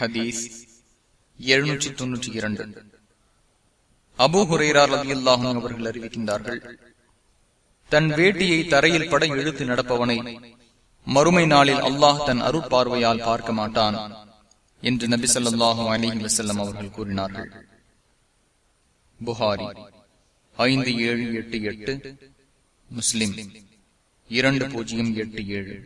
ஹதீஸ் எழுநூற்றி தொன்னூற்றி இரண்டு. அபு ஹுரேரார் அல்லாஹும் அவர்கள் அறிவிக்கின்றார்கள் தன் வேட்டியை தரையில் பட இழுத்து நடப்பவனை மறுமை நாளில் அல்லாஹ் தன் அருட்பார்வையால் பார்க்க மாட்டான் என்று நபி சொல்லாஹு அலிஹி வசல்லம் அவர்கள் கூறினார்கள். புகாரி ஐந்து ஏழு எட்டு எட்டு முஸ்லிம் இரண்டு பூஜ்ஜியம் எட்டு ஏழு.